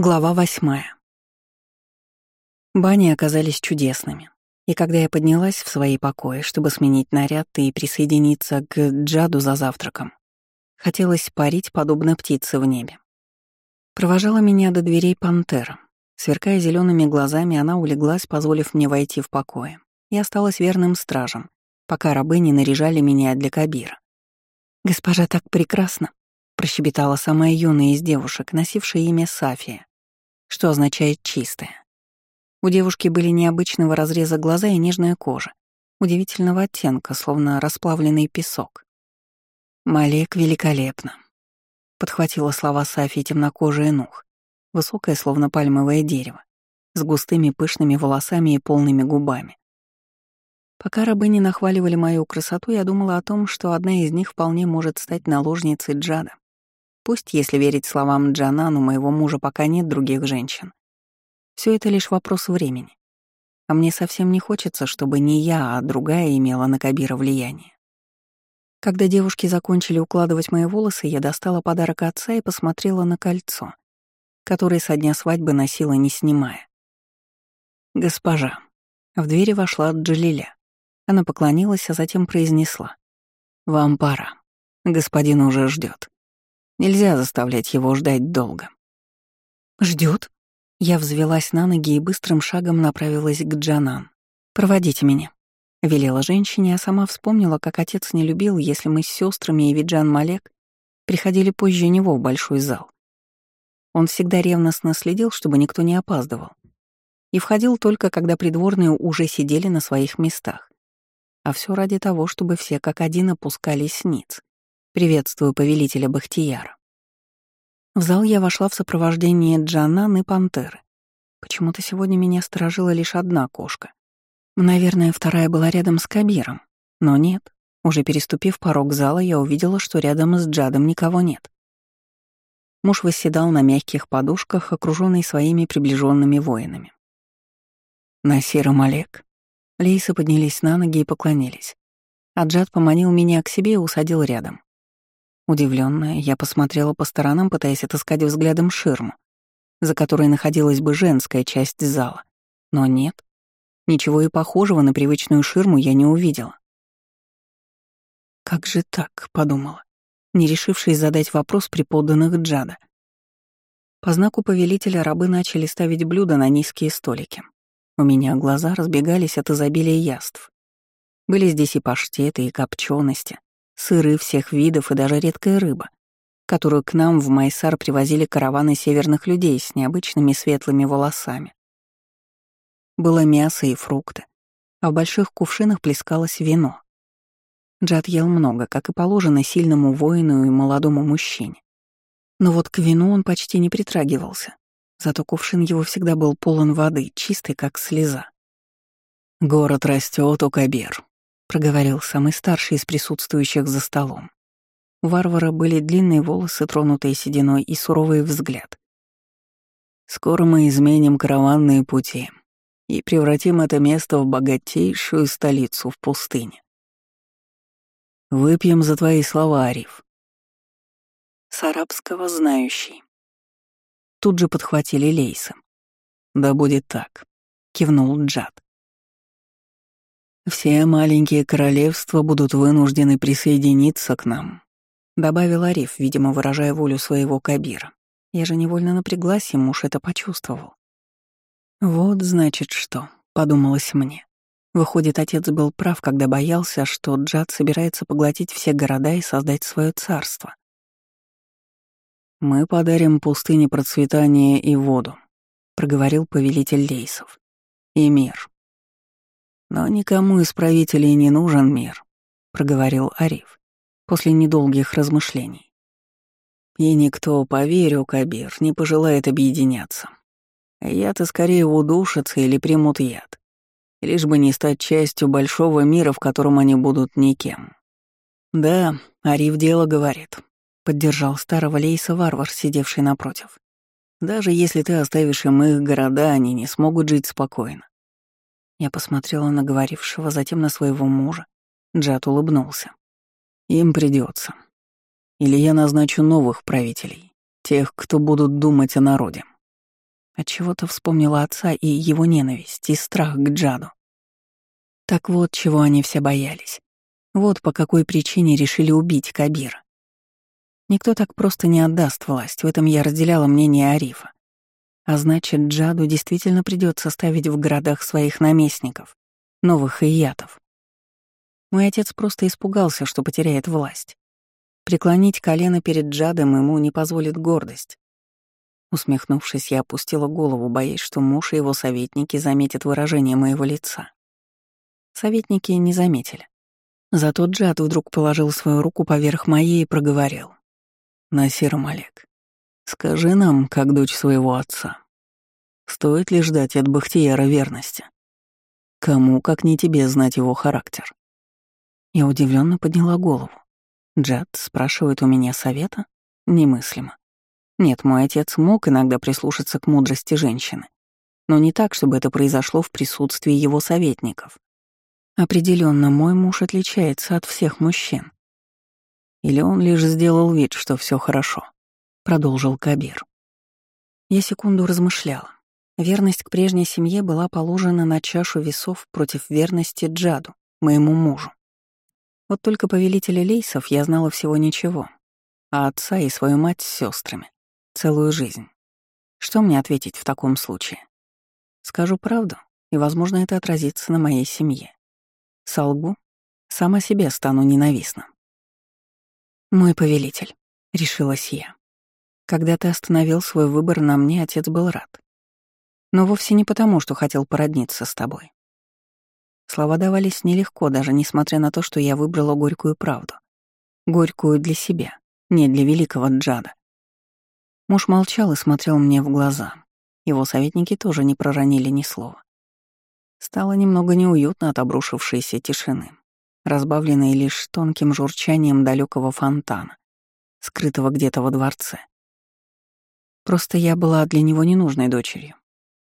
Глава восьмая. Бани оказались чудесными, и когда я поднялась в свои покои, чтобы сменить наряд и присоединиться к Джаду за завтраком, хотелось парить, подобно птице в небе. Провожала меня до дверей пантера. Сверкая зелеными глазами, она улеглась, позволив мне войти в покое, и осталась верным стражем, пока рабы не наряжали меня для Кабира. «Госпожа так прекрасна!» — прощебетала самая юная из девушек, носившая имя Сафия что означает «чистая». У девушки были необычного разреза глаза и нежная кожа, удивительного оттенка, словно расплавленный песок. «Малек великолепно», — подхватила слова Сафии темнокожая нух, высокое, словно пальмовое дерево, с густыми пышными волосами и полными губами. Пока рабыни нахваливали мою красоту, я думала о том, что одна из них вполне может стать наложницей Джада. Пусть, если верить словам Джанан, у моего мужа пока нет других женщин. Все это лишь вопрос времени. А мне совсем не хочется, чтобы не я, а другая имела на Кабира влияние. Когда девушки закончили укладывать мои волосы, я достала подарок отца и посмотрела на кольцо, которое со дня свадьбы носила, не снимая. «Госпожа». В двери вошла Джалиля. Она поклонилась, а затем произнесла. «Вам пора. Господин уже ждет. Нельзя заставлять его ждать долго. Ждет? Я взвелась на ноги и быстрым шагом направилась к Джанан. «Проводите меня», — велела женщине, а сама вспомнила, как отец не любил, если мы с сестрами и Виджан Малек приходили позже него в большой зал. Он всегда ревностно следил, чтобы никто не опаздывал. И входил только, когда придворные уже сидели на своих местах. А все ради того, чтобы все как один опускались ниц. Приветствую повелителя Бахтияра. В зал я вошла в сопровождении Джанан и Пантеры. Почему-то сегодня меня сторожила лишь одна кошка. Наверное, вторая была рядом с Кабиром. Но нет. Уже переступив порог зала, я увидела, что рядом с Джадом никого нет. Муж восседал на мягких подушках, окруженный своими приближенными воинами. Насир и Малек. Лейсы поднялись на ноги и поклонились. А Джад поманил меня к себе и усадил рядом. Удивленная, я посмотрела по сторонам, пытаясь отыскать взглядом ширму, за которой находилась бы женская часть зала. Но нет. Ничего и похожего на привычную ширму я не увидела. «Как же так?» — подумала, не решившись задать вопрос при подданных Джада. По знаку повелителя рабы начали ставить блюда на низкие столики. У меня глаза разбегались от изобилия яств. Были здесь и паштеты, и копчености, сыры всех видов и даже редкая рыба, которую к нам в Майсар привозили караваны северных людей с необычными светлыми волосами. Было мясо и фрукты, а в больших кувшинах плескалось вино. Джад ел много, как и положено сильному воину и молодому мужчине. Но вот к вину он почти не притрагивался, зато кувшин его всегда был полон воды, чистый, как слеза. «Город растет, Окабер», проговорил самый старший из присутствующих за столом. У варвара были длинные волосы, тронутые сединой, и суровый взгляд. «Скоро мы изменим караванные пути и превратим это место в богатейшую столицу в пустыне. Выпьем за твои слова, Ариф». С арабского «знающий». Тут же подхватили лейсы. «Да будет так», — кивнул Джад. «Все маленькие королевства будут вынуждены присоединиться к нам», — добавил Ариф, видимо, выражая волю своего Кабира. Я же невольно напряглась, и муж это почувствовал. «Вот, значит, что», — подумалось мне. Выходит, отец был прав, когда боялся, что Джад собирается поглотить все города и создать свое царство. «Мы подарим пустыне процветание и воду», — проговорил повелитель Лейсов. «И мир. «Но никому из правителей не нужен мир», — проговорил Ариф после недолгих размышлений. «И никто, поверю, Кабир, не пожелает объединяться. Яд-то скорее удушатся или примут яд, лишь бы не стать частью большого мира, в котором они будут никем». «Да, Ариф дело говорит», — поддержал старого Лейса варвар, сидевший напротив. «Даже если ты оставишь им их города, они не смогут жить спокойно. Я посмотрела на говорившего, затем на своего мужа. Джад улыбнулся. Им придется. Или я назначу новых правителей, тех, кто будут думать о народе. Отчего-то вспомнила отца и его ненависть, и страх к Джаду. Так вот, чего они все боялись. Вот по какой причине решили убить Кабира. Никто так просто не отдаст власть, в этом я разделяла мнение Арифа. А значит, Джаду действительно придется ставить в городах своих наместников, новых иятов. Мой отец просто испугался, что потеряет власть. Преклонить колено перед Джадом ему не позволит гордость. Усмехнувшись, я опустила голову, боясь, что муж и его советники заметят выражение моего лица. Советники не заметили. Зато Джад вдруг положил свою руку поверх моей и проговорил. «Насир Малек, скажи нам, как дочь своего отца, стоит ли ждать от Бахтияра верности? Кому, как не тебе, знать его характер?» Я удивленно подняла голову. Джад спрашивает у меня совета? Немыслимо. Нет, мой отец мог иногда прислушаться к мудрости женщины, но не так, чтобы это произошло в присутствии его советников. Определенно, мой муж отличается от всех мужчин. Или он лишь сделал вид, что все хорошо, продолжил Кабир. Я секунду размышляла. Верность к прежней семье была положена на чашу весов против верности Джаду, моему мужу. Вот только повелителя лейсов я знала всего ничего, а отца и свою мать с сестрами целую жизнь. Что мне ответить в таком случае? Скажу правду, и, возможно, это отразится на моей семье. Солгу, сама себе стану ненавистна. «Мой повелитель», — решилась я. «Когда ты остановил свой выбор на мне, отец был рад. Но вовсе не потому, что хотел породниться с тобой. Слова давались нелегко, даже несмотря на то, что я выбрала горькую правду. Горькую для себя, не для великого Джада. Муж молчал и смотрел мне в глаза. Его советники тоже не проронили ни слова. Стало немного неуютно от обрушившейся тишины, разбавленной лишь тонким журчанием далекого фонтана, скрытого где-то во дворце. Просто я была для него ненужной дочерью,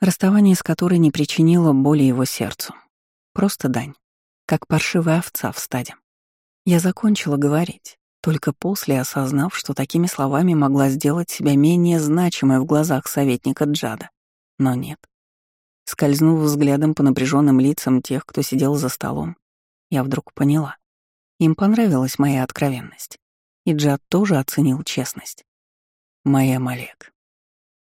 расставание с которой не причинило боли его сердцу. Просто дань, как паршивая овца в стаде. Я закончила говорить, только после осознав, что такими словами могла сделать себя менее значимой в глазах советника Джада. Но нет. Скользнув взглядом по напряженным лицам тех, кто сидел за столом, я вдруг поняла. Им понравилась моя откровенность. И Джад тоже оценил честность. «Моя Малек», —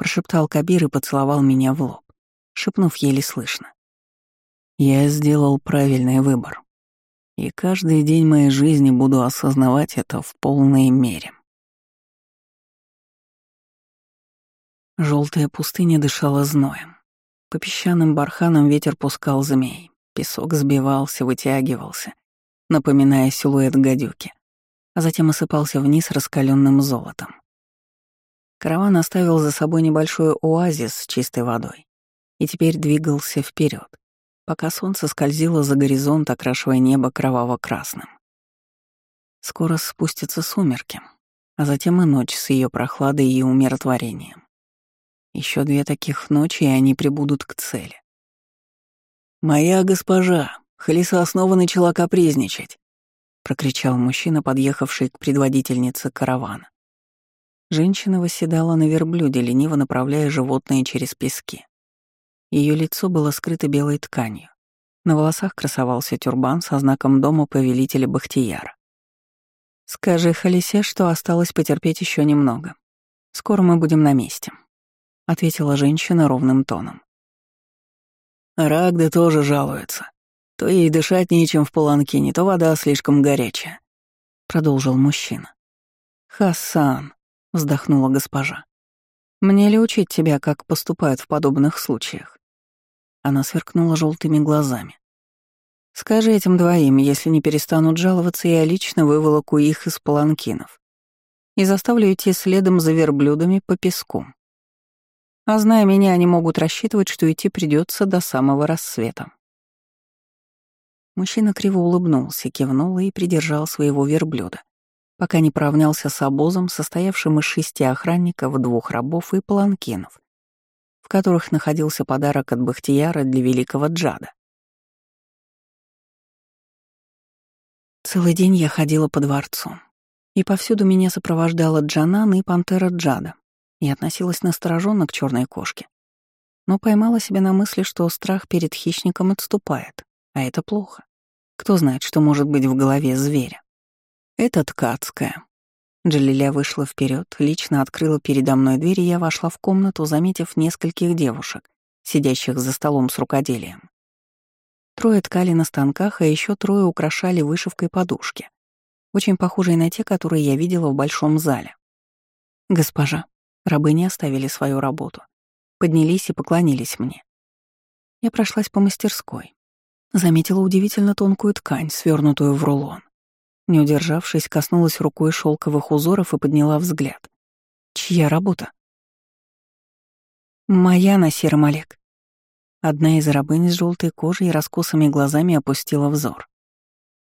прошептал Кабир и поцеловал меня в лоб, шепнув еле слышно. Я сделал правильный выбор. И каждый день моей жизни буду осознавать это в полной мере. Желтая пустыня дышала зноем. По песчаным барханам ветер пускал змей. Песок сбивался, вытягивался, напоминая силуэт гадюки, а затем осыпался вниз раскаленным золотом. Караван оставил за собой небольшой оазис с чистой водой и теперь двигался вперед, пока солнце скользило за горизонт, окрашивая небо кроваво-красным. Скоро спустятся сумерки, а затем и ночь с ее прохладой и умиротворением. Еще две таких ночи, и они прибудут к цели. «Моя госпожа!» Халиса снова начала капризничать, — прокричал мужчина, подъехавший к предводительнице каравана. Женщина восседала на верблюде, лениво направляя животное через пески. Ее лицо было скрыто белой тканью. На волосах красовался тюрбан со знаком дома повелителя Бахтияра. «Скажи Халисе, что осталось потерпеть еще немного. Скоро мы будем на месте», — ответила женщина ровным тоном. «Рагда тоже жалуется. То ей дышать нечем в паланкине, то вода слишком горячая», — продолжил мужчина. «Хасан», — вздохнула госпожа, — «мне ли учить тебя, как поступают в подобных случаях?» Она сверкнула желтыми глазами. «Скажи этим двоим, если не перестанут жаловаться, я лично выволоку их из паланкинов и заставлю идти следом за верблюдами по песку. А зная меня, они могут рассчитывать, что идти придется до самого рассвета». Мужчина криво улыбнулся, кивнул и придержал своего верблюда, пока не поравнялся с обозом, состоявшим из шести охранников, двух рабов и паланкинов, которых находился подарок от Бахтияра для великого Джада. Целый день я ходила по дворцу, и повсюду меня сопровождала Джанан и пантера Джада, и относилась настороженно к черной кошке, но поймала себя на мысли, что страх перед хищником отступает, а это плохо. Кто знает, что может быть в голове зверя. Это ткацкая. Джалиля вышла вперед, лично открыла передо мной дверь, и я вошла в комнату, заметив нескольких девушек, сидящих за столом с рукоделием. Трое ткали на станках, а еще трое украшали вышивкой подушки, очень похожие на те, которые я видела в большом зале. «Госпожа», рабы не оставили свою работу, поднялись и поклонились мне. Я прошлась по мастерской, заметила удивительно тонкую ткань, свернутую в рулон. Не удержавшись, коснулась рукой шелковых узоров и подняла взгляд. Чья работа? Моя на сером. Одна из рабынь с желтой кожей и раскосыми глазами опустила взор.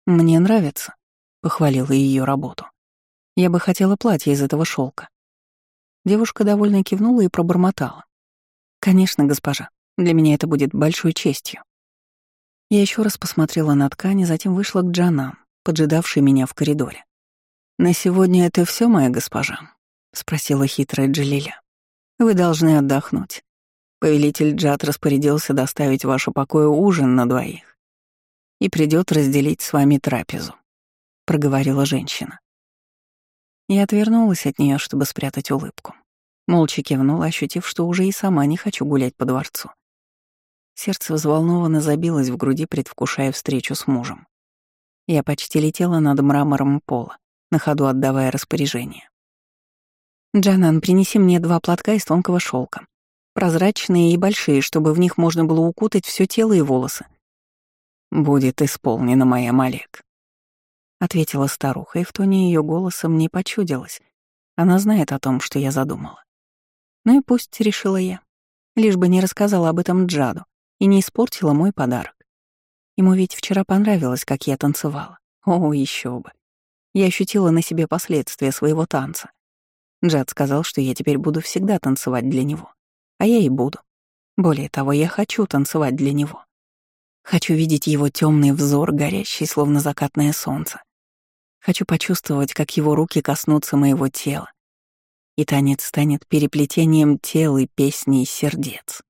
Мне нравится, похвалила ее работу. Я бы хотела платье из этого шелка. Девушка довольно кивнула и пробормотала. «Конечно, госпожа, для меня это будет большой честью». Я еще раз посмотрела на ткань, а затем вышла к Джанам, поджидавший меня в коридоре. «На сегодня это все, моя госпожа?» — спросила хитрая Джалиля. «Вы должны отдохнуть. Повелитель Джад распорядился доставить в ваше покое ужин на двоих и придет разделить с вами трапезу», — проговорила женщина. Я отвернулась от нее, чтобы спрятать улыбку. Молча кивнула, ощутив, что уже и сама не хочу гулять по дворцу. Сердце взволнованно забилось в груди, предвкушая встречу с мужем. Я почти летела над мрамором пола, на ходу отдавая распоряжение. «Джанан, принеси мне два платка из тонкого шелка, прозрачные и большие, чтобы в них можно было укутать все тело и волосы». «Будет исполнено, моя Малек», — ответила старуха, и в тоне ее голоса мне почудилось. Она знает о том, что я задумала. Ну и пусть, решила я, лишь бы не рассказала об этом Джаду и не испортила мой подарок. Ему ведь вчера понравилось, как я танцевала. О, еще бы. Я ощутила на себе последствия своего танца. Джад сказал, что я теперь буду всегда танцевать для него. А я и буду. Более того, я хочу танцевать для него. Хочу видеть его темный взор, горящий, словно закатное солнце. Хочу почувствовать, как его руки коснутся моего тела. И танец станет переплетением тел и песней сердец.